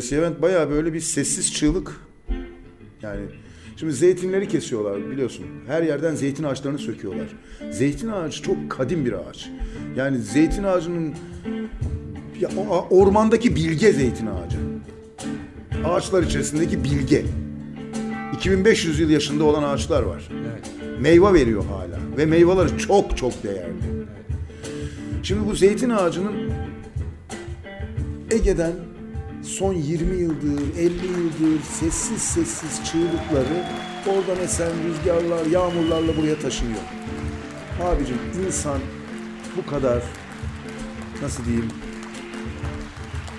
Yes Event bayağı böyle bir sessiz çığlık. Yani şimdi zeytinleri kesiyorlar biliyorsun. Her yerden zeytin ağaçlarını söküyorlar. Zeytin ağacı çok kadim bir ağaç. Yani zeytin ağacının ya, ormandaki bilge zeytin ağacı. Ağaçlar içerisindeki bilge. 2500 yıl yaşında olan ağaçlar var. Meyve veriyor hala ve meyveleri çok çok değerli. Şimdi bu zeytin ağacının Ege'den son 20 yıldır, 50 yıldır sessiz sessiz çığlıkları oradan esen rüzgarlar, yağmurlarla buraya taşınıyor. Abicim insan bu kadar nasıl diyeyim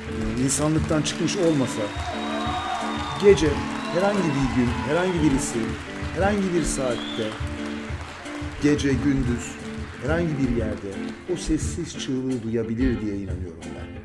e, insanlıktan çıkmış olmasa gece herhangi bir gün, herhangi birisi, herhangi bir saatte gece, gündüz, herhangi bir yerde o sessiz çığlığı duyabilir diye inanıyorum ben.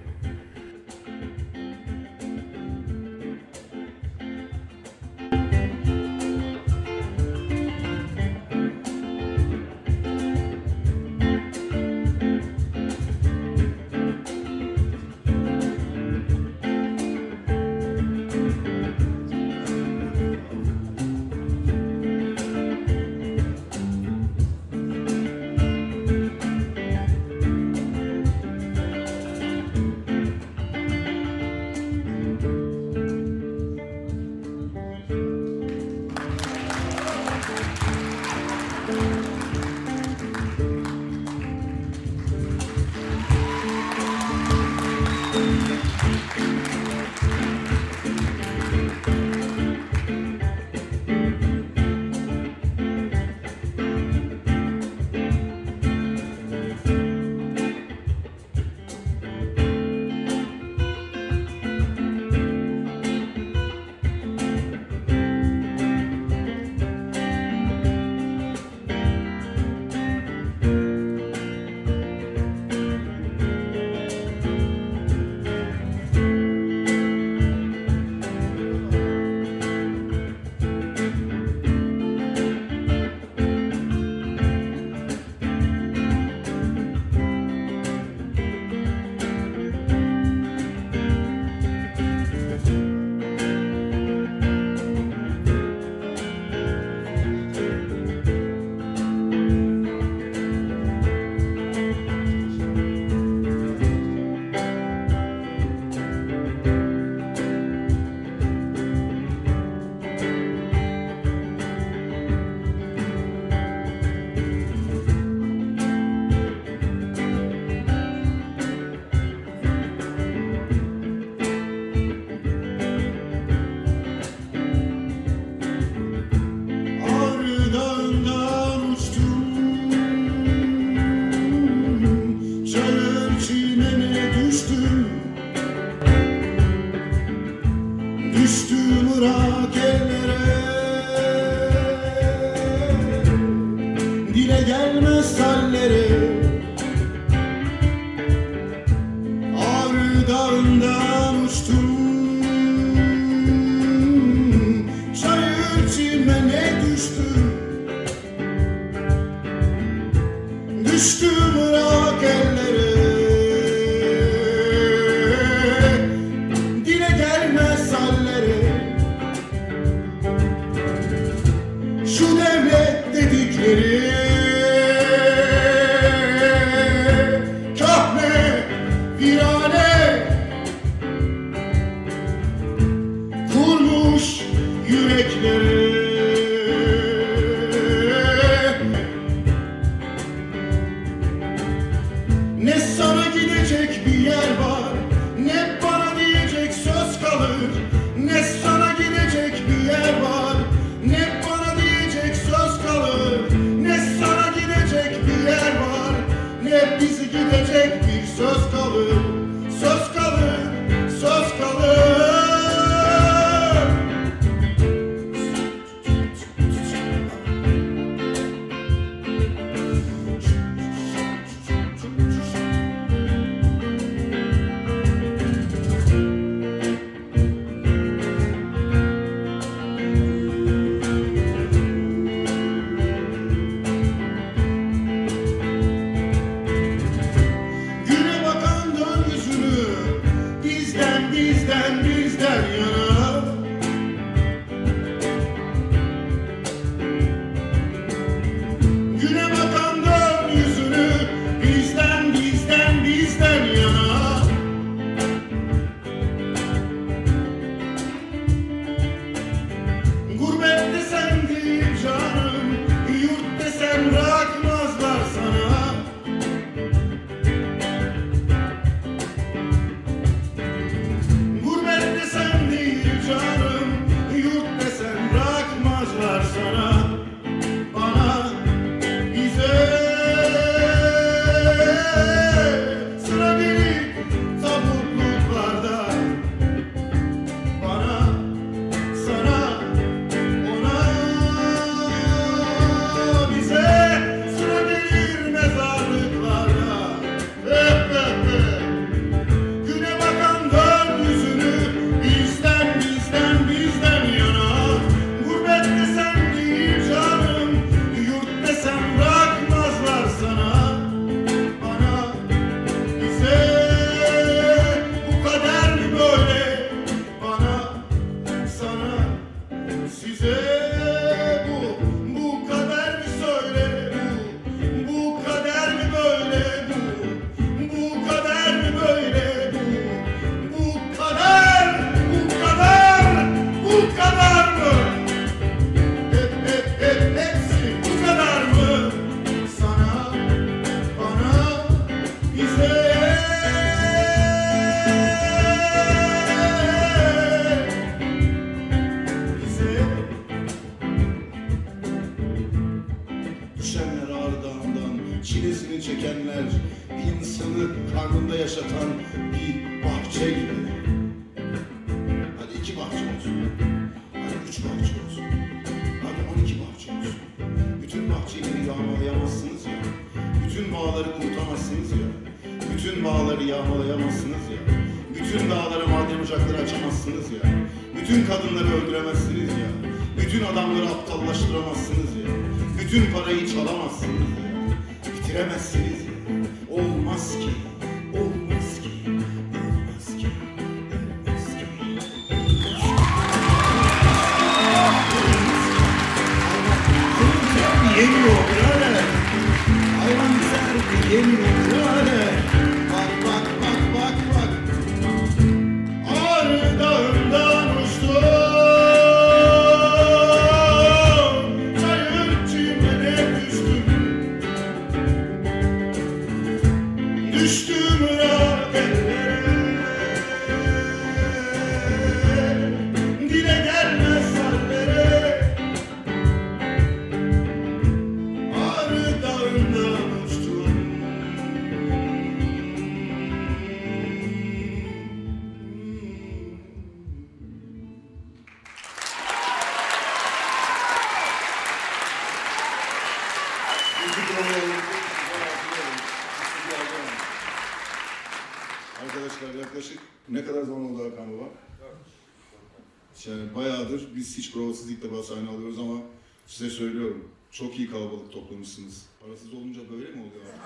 Bayağıdır biz hiç provasız ilk defa sahne alıyoruz ama size söylüyorum. Çok iyi kalabalık toplamışsınız. Parasız olunca böyle mi oluyor artık?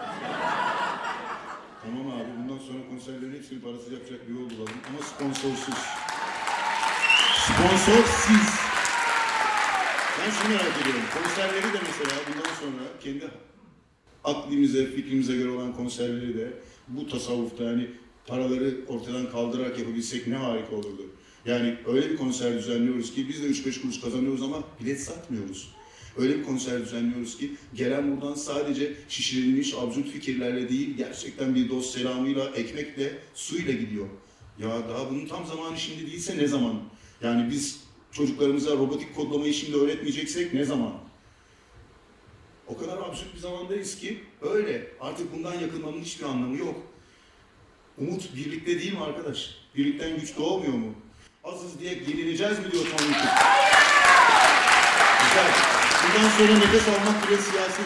tamam abi bundan sonra konserlerin hepsini parasız yapacak bir yol bulalım ama sponsorsuz. Sponsor siz. Ben şunu merak ediyorum. Konserleri de mesela bundan sonra kendi aklimize, fikrimize göre olan konserleri de bu tasavvufta yani paraları ortadan kaldırarak yapabilsek ne harika olurdu. Yani öyle bir konser düzenliyoruz ki biz de 3-5 kuruş kazanıyoruz ama bilet satmıyoruz. Öyle bir konser düzenliyoruz ki gelen buradan sadece şişirilmiş absürt fikirlerle değil gerçekten bir dost selamıyla, ekmekle, suyla gidiyor. Ya daha bunun tam zamanı şimdi değilse ne zaman? Yani biz çocuklarımıza robotik kodlamayı şimdi öğretmeyeceksek ne zaman? O kadar absürt bir zamandayız ki öyle. Artık bundan yakınmanın hiçbir anlamı yok. Umut birlikte değil mi arkadaş? Birlikten güç doğmuyor mu? Azız diye yenileceğiz mi diyor Tanrı. Güzel. Bundan sonra nefes almak bile siyasi.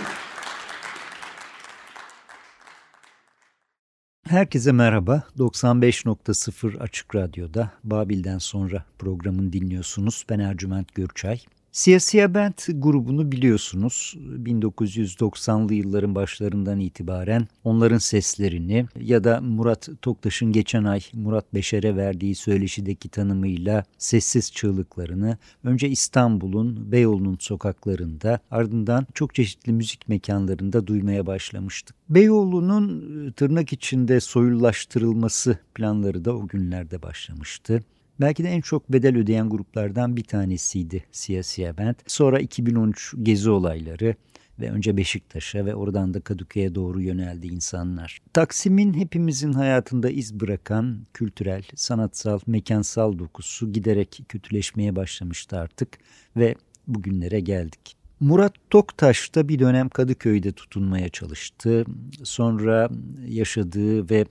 Herkese merhaba. 95.0 Açık Radyo'da Babil'den sonra programını dinliyorsunuz. Ben Ercüment Gürçay. Siyasiye Band grubunu biliyorsunuz. 1990'lı yılların başlarından itibaren onların seslerini ya da Murat Toktaş'ın geçen ay Murat Beşer'e verdiği söyleşideki tanımıyla sessiz çığlıklarını önce İstanbul'un Beyoğlu'nun sokaklarında ardından çok çeşitli müzik mekanlarında duymaya başlamıştık. Beyoğlu'nun tırnak içinde soyullaştırılması planları da o günlerde başlamıştı. Belki de en çok bedel ödeyen gruplardan bir tanesiydi Siyasiye Band. Sonra 2013 gezi olayları ve önce Beşiktaş'a ve oradan da Kadıköy'e doğru yöneldi insanlar. Taksim'in hepimizin hayatında iz bırakan kültürel, sanatsal, mekansal dokusu giderek kötüleşmeye başlamıştı artık ve bugünlere geldik. Murat Toktaş da bir dönem Kadıköy'de tutunmaya çalıştı. Sonra yaşadığı ve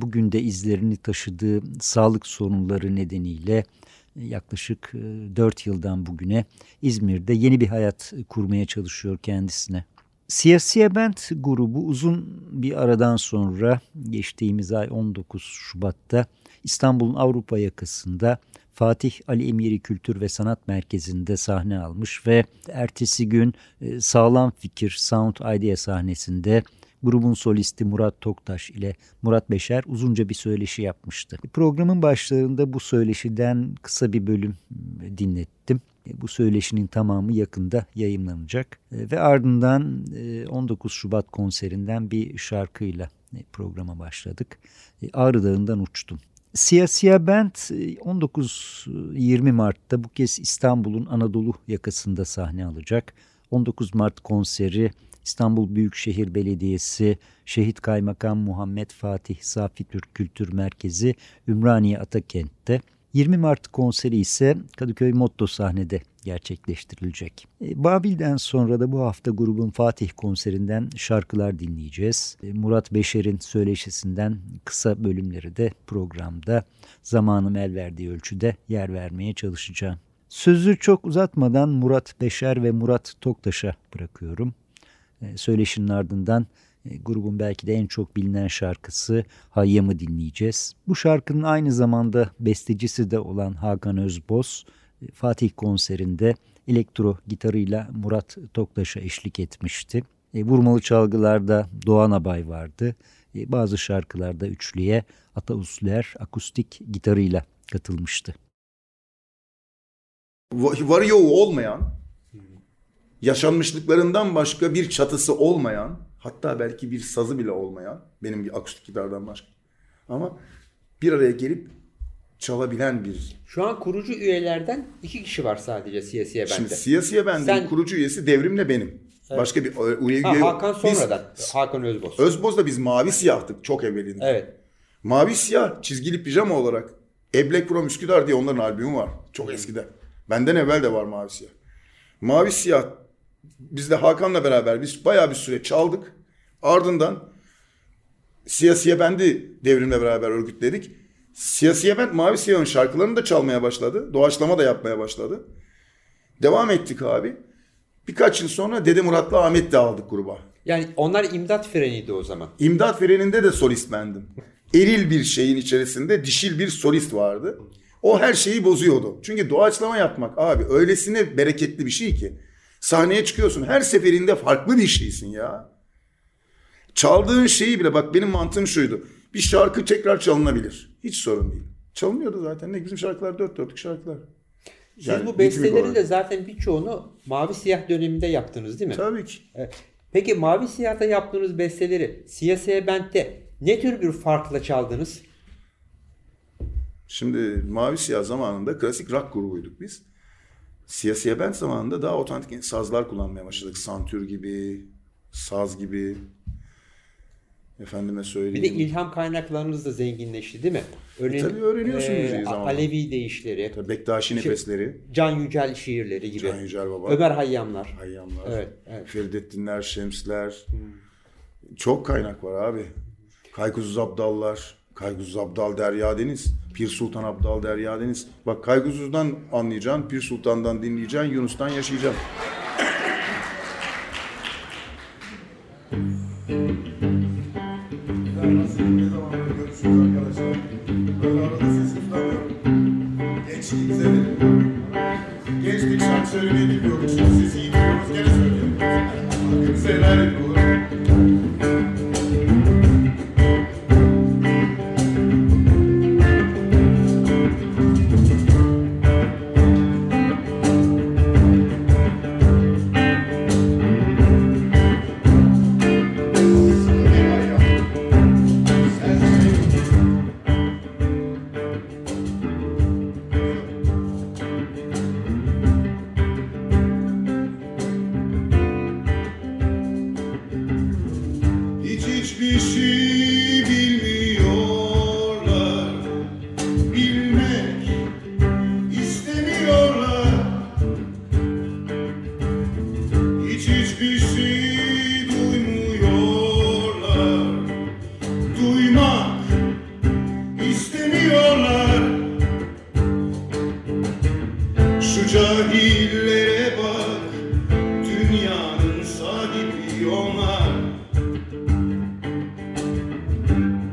bugün de izlerini taşıdığı sağlık sorunları nedeniyle yaklaşık 4 yıldan bugüne İzmir'de yeni bir hayat kurmaya çalışıyor kendisine. Siyasiye Band grubu uzun bir aradan sonra geçtiğimiz ay 19 Şubat'ta İstanbul'un Avrupa yakasında Fatih Ali Emiri Kültür ve Sanat Merkezi'nde sahne almış ve ertesi gün Sağlam Fikir Sound Idea sahnesinde grubun solisti Murat Toktaş ile Murat Beşer uzunca bir söyleşi yapmıştı. Programın başlarında bu söyleşiden kısa bir bölüm dinlettim. Bu söyleşinin tamamı yakında yayınlanacak ve ardından 19 Şubat konserinden bir şarkıyla programa başladık. Ağrı Dağı'ndan uçtum. Siyasiye Band 19-20 Mart'ta bu kez İstanbul'un Anadolu yakasında sahne alacak. 19 Mart konseri İstanbul Büyükşehir Belediyesi Şehit Kaymakam Muhammed Fatih Safi Türk Kültür Merkezi Ümraniye Atakent'te. 20 Mart konseri ise Kadıköy Motto sahnede gerçekleştirilecek. E, Babil'den sonra da bu hafta grubun Fatih konserinden şarkılar dinleyeceğiz. E, Murat Beşer'in söyleşisinden kısa bölümleri de programda zamanım el verdiği ölçüde yer vermeye çalışacağım. Sözü çok uzatmadan Murat Beşer ve Murat Toktaş'a bırakıyorum. E, söyleşinin ardından e, grubun belki de en çok bilinen şarkısı Hayyam'ı dinleyeceğiz. Bu şarkının aynı zamanda bestecisi de olan Hakan Özboz, e, Fatih konserinde elektro gitarıyla Murat Toktaş'a eşlik etmişti. Vurmalı çalgılarda Doğan Abay vardı. Bazı şarkılarda üçlüye Ata Usler akustik gitarıyla katılmıştı. Varı yoğu olmayan, yaşanmışlıklarından başka bir çatısı olmayan, hatta belki bir sazı bile olmayan, benim akustik gitardan başka. Ama bir araya gelip çalabilen bir... Şu an kurucu üyelerden iki kişi var sadece siyasiye bende. Şimdi siyasiye bende Sen- kurucu üyesi devrimle benim. Başka bir üye Ha, üye yok. Hakan Biz- sonradan. Hakan Özboz. Özboz'da biz mavi siyahtık çok evvelinde. evet. Mavi siyah çizgili pijama olarak Eblek Prom Üsküdar diye onların albümü var. Çok eskiden. Benden evvel de var mavi siyah. Mavi siyah biz de Hakan'la beraber biz bayağı bir süre çaldık. Ardından Siyasiye Bendi devrimle beraber örgütledik. Siyasiye Bend Mavi Siyah'ın şarkılarını da çalmaya başladı. Doğaçlama da yapmaya başladı. Devam ettik abi. Birkaç yıl sonra Dede Murat'la Ahmet de aldık gruba. Yani onlar imdat freniydi o zaman. İmdat Freni'nde de solist bendim. Eril bir şeyin içerisinde dişil bir solist vardı. O her şeyi bozuyordu. Çünkü doğaçlama yapmak abi öylesine bereketli bir şey ki. Sahneye çıkıyorsun her seferinde farklı bir şeysin ya. Çaldığın şeyi bile bak benim mantığım şuydu. Bir şarkı tekrar çalınabilir. Hiç sorun değil. Çalınıyordu zaten. Ne bizim şarkılar dört dörtlük şarkılar. Siz Yani bu olarak. de zaten birçoğunu mavi siyah döneminde yaptınız değil mi? Tabii ki. Evet. Peki mavi siyahta yaptığınız besteleri siyasiye bentte ne tür bir farkla çaldınız? Şimdi Mavi Siyah zamanında klasik rock grubuyduk biz. Siyasiye Band zamanında daha otantik sazlar kullanmaya başladık. Santür gibi, saz gibi. Efendime Bir söyleyeyim. de ilham kaynaklarınız da zenginleşti değil mi? Örneğin, tabii öğreniyorsun eee, müziği zamanla. Alevi deyişleri, Tabii Bektaşi nefesleri, Can Yücel şiirleri gibi. Can Yücel Baba, Ömer Hayyamlar. Hayyamlar, Evet, evet. Feridettinler, Şemsler. Çok kaynak var abi. Kaygusuz Abdallar, Kaygusuz Abdal Derya Deniz, Pir Sultan Abdal Derya Deniz. Bak Kaygusuz'dan anlayacaksın, Pir Sultan'dan dinleyeceksin, Yunus'tan yaşayacaksın. Gençlik şarkı söylemeyi bilmiyorduk. Şimdi sesi iyi. Gene söylüyoruz. Hakkınızı helal edin Şu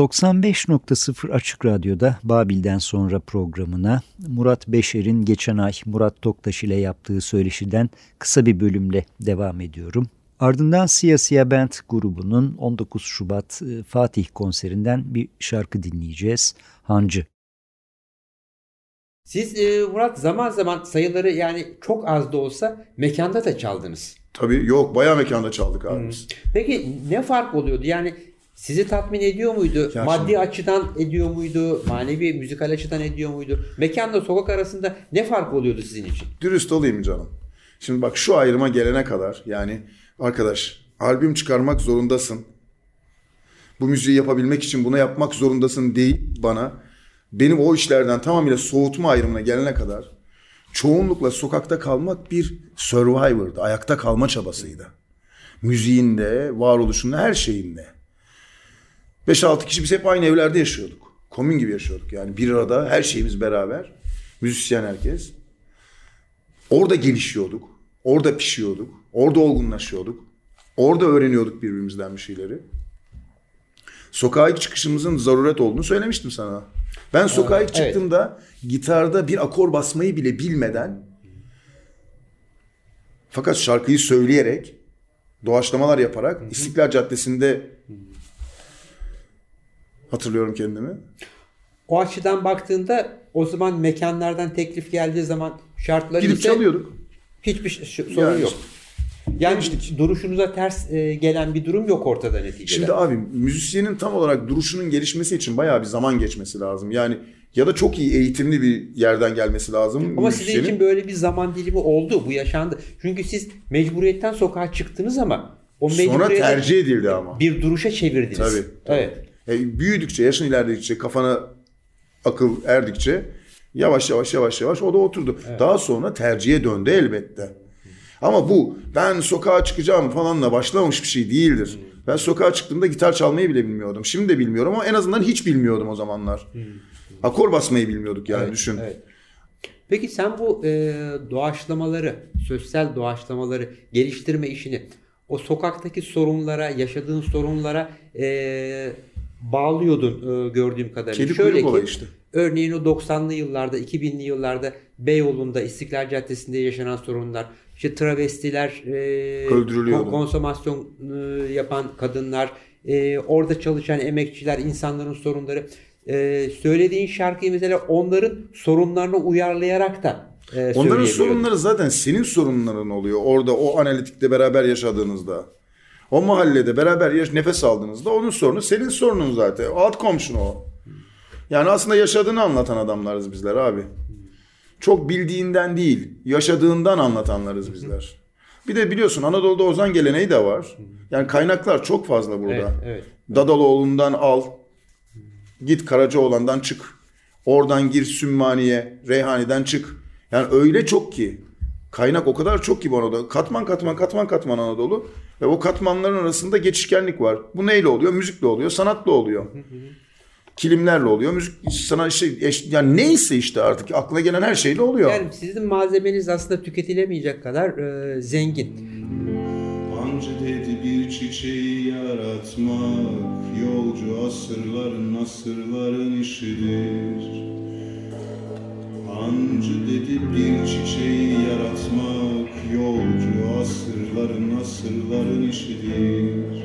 95.0 Açık Radyo'da Babil'den sonra programına Murat Beşer'in geçen ay Murat Toktaş ile yaptığı söyleşiden kısa bir bölümle devam ediyorum. Ardından Siyasiya Band grubunun 19 Şubat e, Fatih konserinden bir şarkı dinleyeceğiz. Hancı. Siz e, Murat zaman zaman sayıları yani çok az da olsa mekanda da çaldınız. Tabii yok bayağı mekanda çaldık abi biz. Peki ne fark oluyordu? Yani sizi tatmin ediyor muydu? Ya Maddi şimdi- açıdan ediyor muydu? Manevi, müzikal açıdan ediyor muydu? Mekanla sokak arasında ne fark oluyordu sizin için? Dürüst olayım canım. Şimdi bak şu ayrıma gelene kadar yani arkadaş albüm çıkarmak zorundasın. Bu müziği yapabilmek için bunu yapmak zorundasın değil bana. Benim o işlerden tamamıyla soğutma ayrımına gelene kadar çoğunlukla sokakta kalmak bir survivor'dı. Ayakta kalma çabasıydı. Müziğinde, varoluşunda, her şeyinde. 5-6 kişi biz hep aynı evlerde yaşıyorduk. Komün gibi yaşıyorduk yani bir arada her şeyimiz beraber. Müzisyen herkes. Orada gelişiyorduk. Orada pişiyorduk. Orada olgunlaşıyorduk. Orada öğreniyorduk birbirimizden bir şeyleri. Sokağa ilk çıkışımızın zaruret olduğunu söylemiştim sana. Ben sokağa ilk evet. çıktığımda gitarda bir akor basmayı bile bilmeden fakat şarkıyı söyleyerek doğaçlamalar yaparak İstiklal Caddesi'nde hatırlıyorum kendimi. O açıdan baktığında o zaman mekanlardan teklif geldiği zaman şartları Gidip ise çalıyorduk. hiçbir ş- sorun Yani yok. Yani duruşunuza ters e, gelen bir durum yok ortada neticede. Şimdi abi müzisyenin tam olarak duruşunun gelişmesi için bayağı bir zaman geçmesi lazım. Yani ya da çok iyi eğitimli bir yerden gelmesi lazım. Ama sizin müzisyenin. için böyle bir zaman dilimi oldu. Bu yaşandı. Çünkü siz mecburiyetten sokağa çıktınız ama o Sonra tercih edildi ama. bir duruşa çevirdiniz. Tabii, tabii. Evet. E, büyüdükçe, yaşın ilerledikçe, kafana akıl erdikçe yavaş yavaş yavaş yavaş o da oturdu. Daha sonra tercihe döndü elbette. Ama bu ben sokağa çıkacağım falanla başlamamış bir şey değildir. Ben sokağa çıktığımda gitar çalmayı bile bilmiyordum. Şimdi de bilmiyorum ama en azından hiç bilmiyordum o zamanlar. Akor basmayı bilmiyorduk yani Evet, düşün. evet. Peki sen bu e, doğaçlamaları, sosyal doğaçlamaları geliştirme işini o sokaktaki sorunlara, yaşadığın sorunlara e, bağlıyordun e, gördüğüm kadarıyla. Kedi Şöyle ki, işte. Örneğin o 90'lı yıllarda, 2000'li yıllarda Beyoğlu'nda, İstiklal Caddesi'nde yaşanan sorunlar, işte travestiler, e, konsomasyon e, yapan kadınlar, e, orada çalışan emekçiler, insanların sorunları. E, söylediğin şarkıyı mesela onların sorunlarını uyarlayarak da e, Onların sorunları zaten senin sorunların oluyor. Orada o analitikte beraber yaşadığınızda. O mahallede beraber yaş nefes aldığınızda onun sorunu senin sorunun zaten. Alt komşun o. Yani aslında yaşadığını anlatan adamlarız bizler abi. Çok bildiğinden değil, yaşadığından anlatanlarız bizler. Bir de biliyorsun Anadolu'da ozan geleneği de var. Yani kaynaklar çok fazla burada. Evet, evet. Dadaloğlu'ndan al. Git Karacaoğlan'dan çık. Oradan gir Sümmaniye, Reyhani'den çık. Yani öyle çok ki. Kaynak o kadar çok ki bu Anadolu. Katman katman katman katman Anadolu. Ve o katmanların arasında geçişkenlik var. Bu neyle oluyor? Müzikle oluyor, sanatla oluyor. Kilimlerle oluyor. Müzik sana işte eş- yani neyse işte artık aklına gelen her şeyle oluyor. Yani sizin malzemeniz aslında tüketilemeyecek kadar e, zengin. Hancı dedi bir çiçeği yaratmak Yolcu asırların asırların işidir Hancı dedi bir çiçeği yaratmak Yolcu asırların asırların işidir.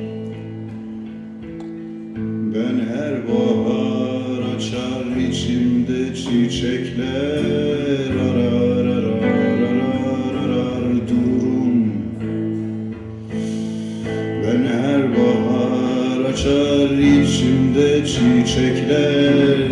Ben her bahar açar içimde çiçekler Arar arar arar arar dururum ben her bahar açar içimde çiçekler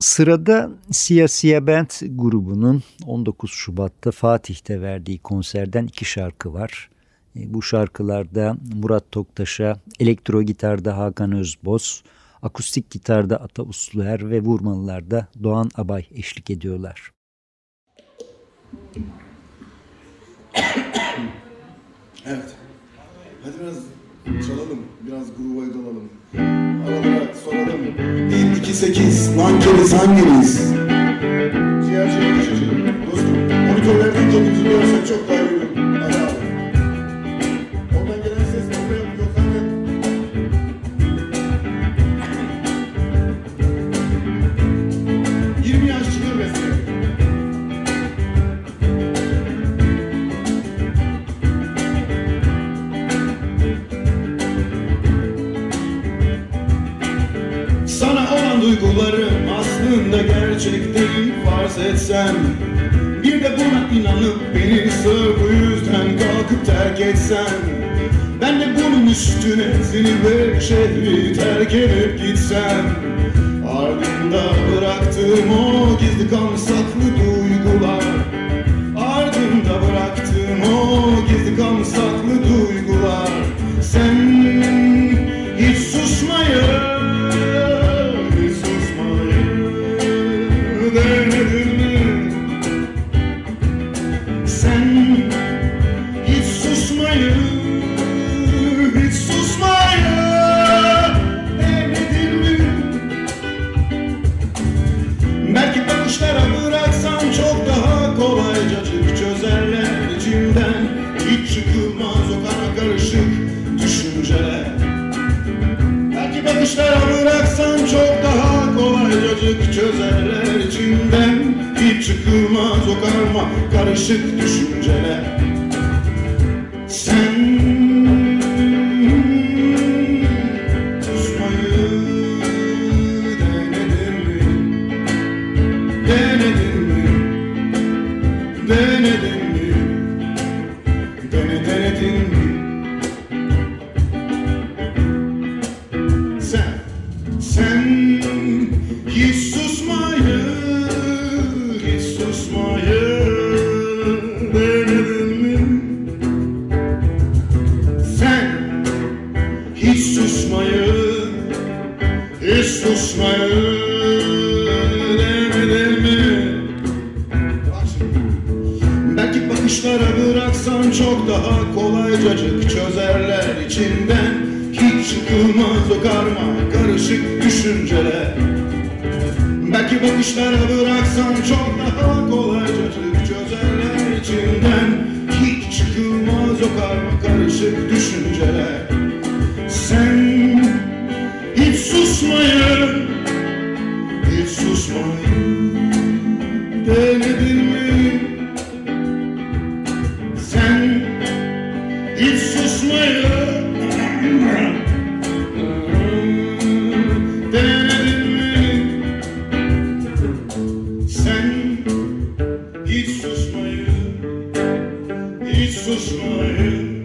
Sırada Siyah Siyah Band grubunun 19 Şubat'ta Fatih'te verdiği konserden iki şarkı var. E, bu şarkılarda Murat Toktaş'a elektro gitarda Hakan Özboz, akustik gitarda Ata Usluer ve vurmalılarda Doğan Abay eşlik ediyorlar. Evet. Hadi biraz ee, Çalalım, biraz gruba dalalım. Aralara soralım. 1, 2, 8, nankeniz hanginiz? Ciğerci konuşacak. Şey Dostum, monitörlerden kendimizi görsen çok daha iyi olur. Ara gerçek değil farz etsem Bir de buna inanıp beni sırf bu yüzden kalkıp terk etsen Ben de bunun üstüne seni ve şehri terk edip gitsem Ardında bıraktığım o gizli kalmış saklı duygular Ardında bıraktığım o gizli kalmış saklı duygular Sen çıkılmaz o karma karışık düşünceler. peaceful smile.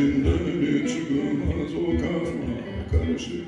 Çözerler içinden hiç çıkmaz o karma karışık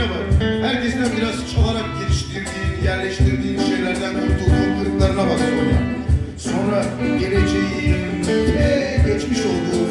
yine var. Herkesten biraz çalarak geliştirdiğin, yerleştirdiğin şeylerden kurtulduğun kırıklarına bak sonra. Sonra geleceği, e, geçmiş olduğu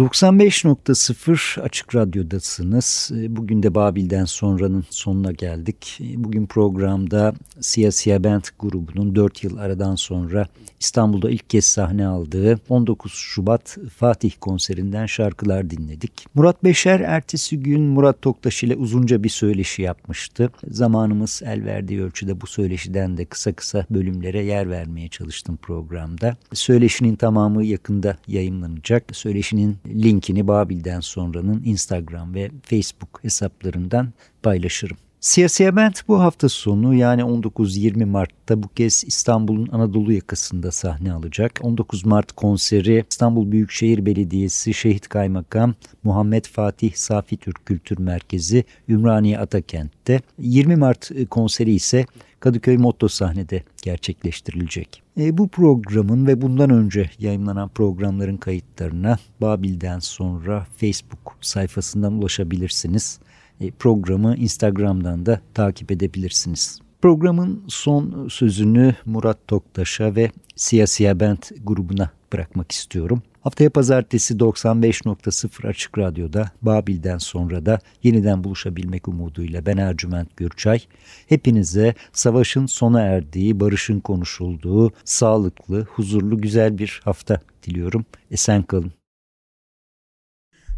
95.0 Açık Radyo'dasınız. Ee, bugün de Babil'den sonranın sonuna geldik. Ee, bugün programda Siyasiye Band grubunun 4 yıl aradan sonra İstanbul'da ilk kez sahne aldığı 19 Şubat Fatih konserinden şarkılar dinledik. Murat Beşer ertesi gün Murat Toktaş ile uzunca bir söyleşi yapmıştı. Zamanımız el verdiği ölçüde bu söyleşiden de kısa kısa bölümlere yer vermeye çalıştım programda. Söyleşinin tamamı yakında yayınlanacak. Söyleşinin linkini Babil'den sonranın Instagram ve Facebook hesaplarından paylaşırım. Siyasiye Band bu hafta sonu yani 19-20 Mart'ta bu kez İstanbul'un Anadolu yakasında sahne alacak. 19 Mart konseri İstanbul Büyükşehir Belediyesi Şehit Kaymakam Muhammed Fatih Safi Türk Kültür Merkezi Ümraniye Atakent'te. 20 Mart konseri ise Kadıköy Motto sahnede gerçekleştirilecek. E, bu programın ve bundan önce yayınlanan programların kayıtlarına Babil'den sonra Facebook sayfasından ulaşabilirsiniz. E, programı Instagram'dan da takip edebilirsiniz. Programın son sözünü Murat Toktaş'a ve Siyasiye Band grubuna bırakmak istiyorum. Haftaya pazartesi 95.0 Açık Radyo'da Babil'den sonra da yeniden buluşabilmek umuduyla ben Ercüment Gürçay. Hepinize savaşın sona erdiği, barışın konuşulduğu, sağlıklı, huzurlu, güzel bir hafta diliyorum. Esen kalın.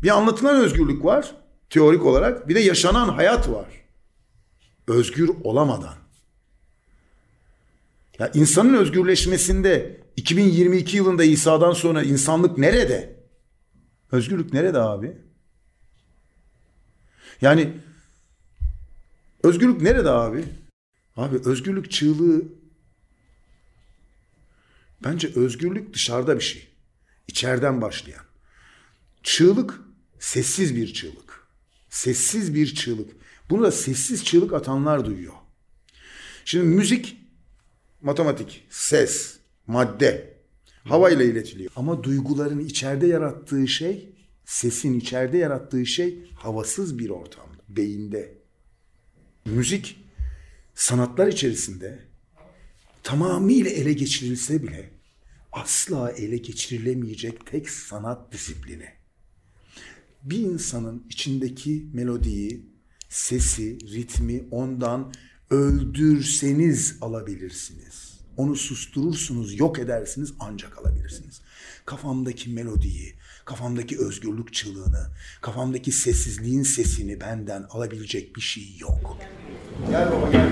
Bir anlatılan özgürlük var teorik olarak bir de yaşanan hayat var. Özgür olamadan. Ya insanın özgürleşmesinde 2022 yılında İsa'dan sonra insanlık nerede? Özgürlük nerede abi? Yani özgürlük nerede abi? Abi özgürlük çığlığı bence özgürlük dışarıda bir şey. İçeriden başlayan. Çığlık sessiz bir çığlık. Sessiz bir çığlık. Bunu da sessiz çığlık atanlar duyuyor. Şimdi müzik, matematik, ses, madde, havayla iletiliyor. Ama duyguların içeride yarattığı şey, sesin içeride yarattığı şey havasız bir ortamda, beyinde. Müzik sanatlar içerisinde tamamıyla ele geçirilse bile asla ele geçirilemeyecek tek sanat disiplini. Bir insanın içindeki melodiyi, sesi, ritmi ondan öldürseniz alabilirsiniz. Onu susturursunuz, yok edersiniz ancak alabilirsiniz. Kafamdaki melodiyi, kafamdaki özgürlük çığlığını, kafamdaki sessizliğin sesini benden alabilecek bir şey yok. Gel baba gel.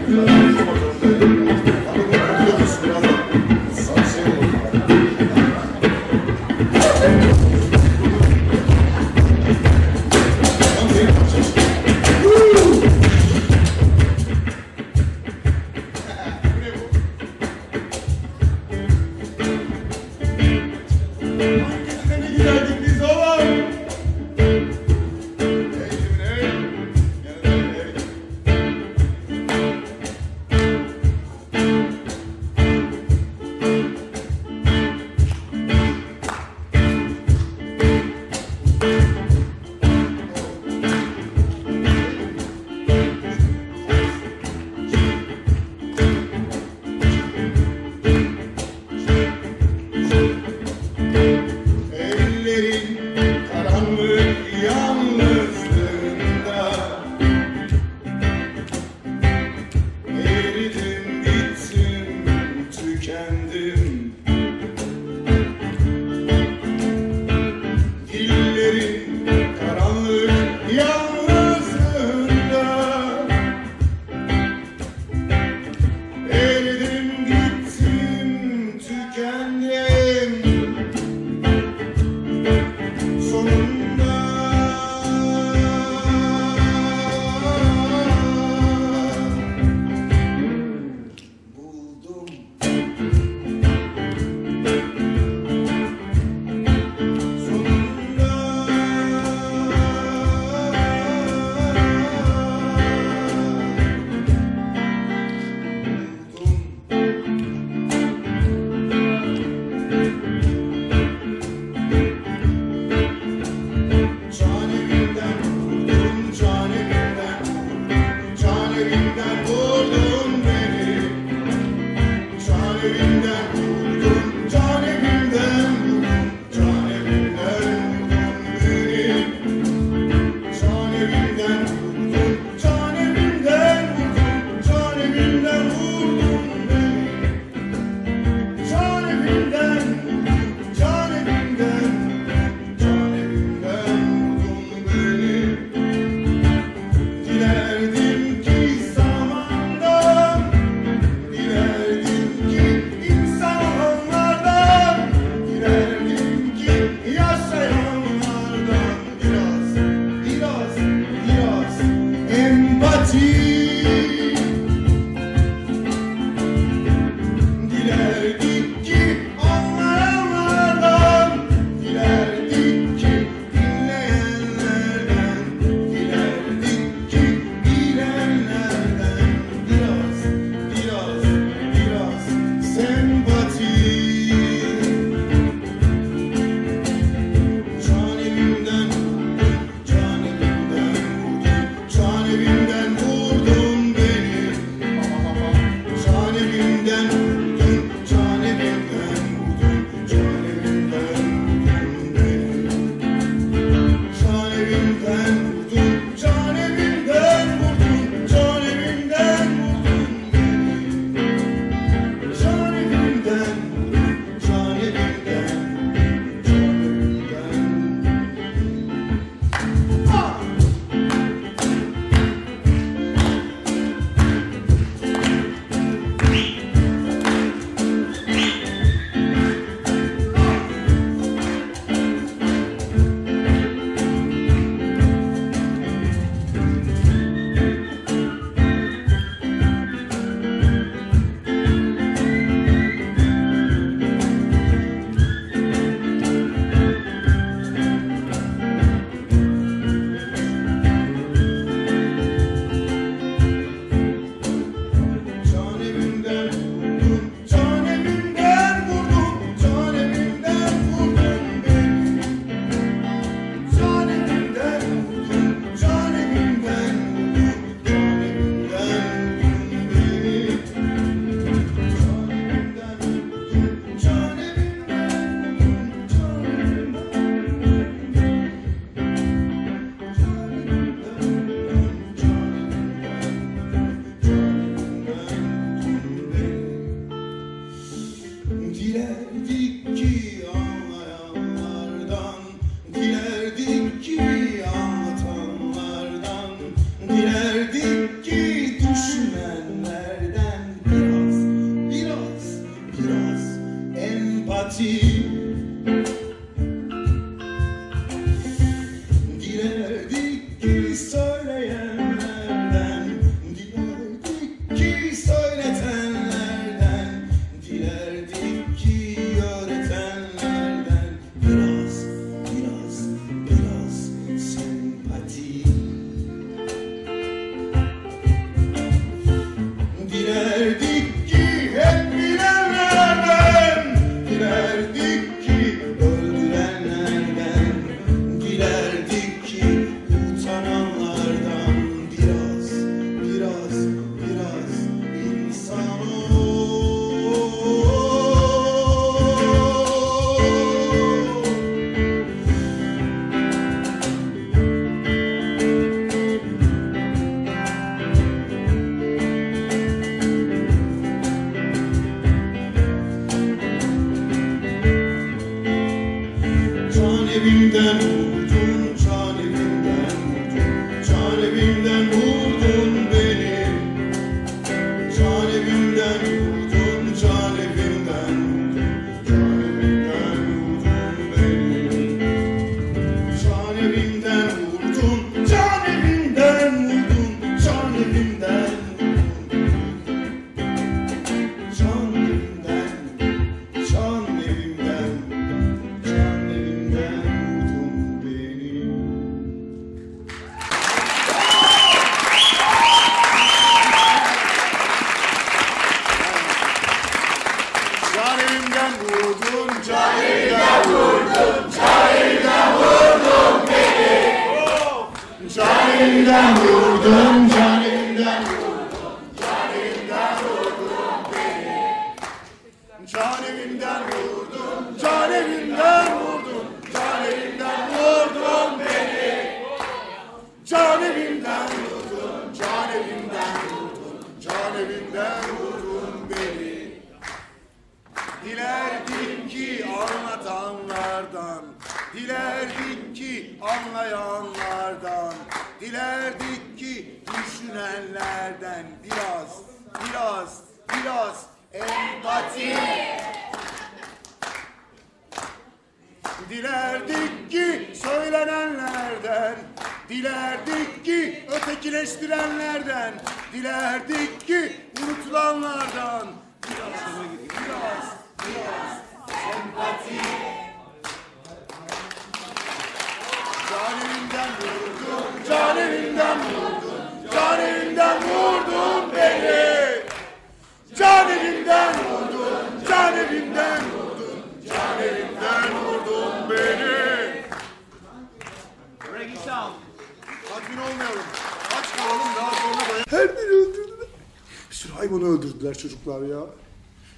Çocuklar ya.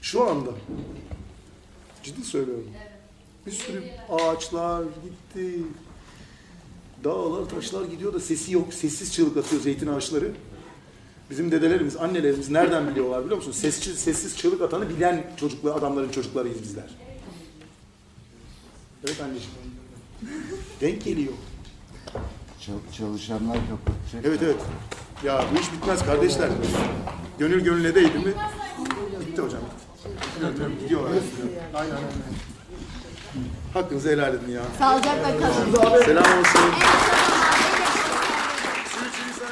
Şu anda. Ciddi söylüyorum. Bir sürü ağaçlar gitti. Dağlar, taşlar gidiyor da sesi yok. Sessiz çığlık atıyor zeytin ağaçları. Bizim dedelerimiz, annelerimiz nereden biliyorlar biliyor musun? Sessiz, sessiz çığlık atanı bilen çocuklu adamların çocuklarıyız bizler. Evet anneciğim. Denk geliyor. Çal- Çalışanlar kapatacak. Evet evet. Ya bu iş bitmez kardeşler. Gönül gönüle değdi mi? Bitti hocam. Gidiyorlar. Aynen aynen. Hakkınızı helal edin ya. Sağlıcakla kalın. Selam olsun.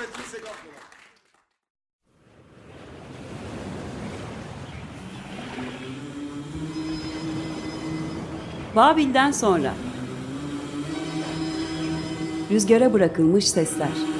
Ettiysek affola. Babil'den sonra. Rüzgara bırakılmış sesler.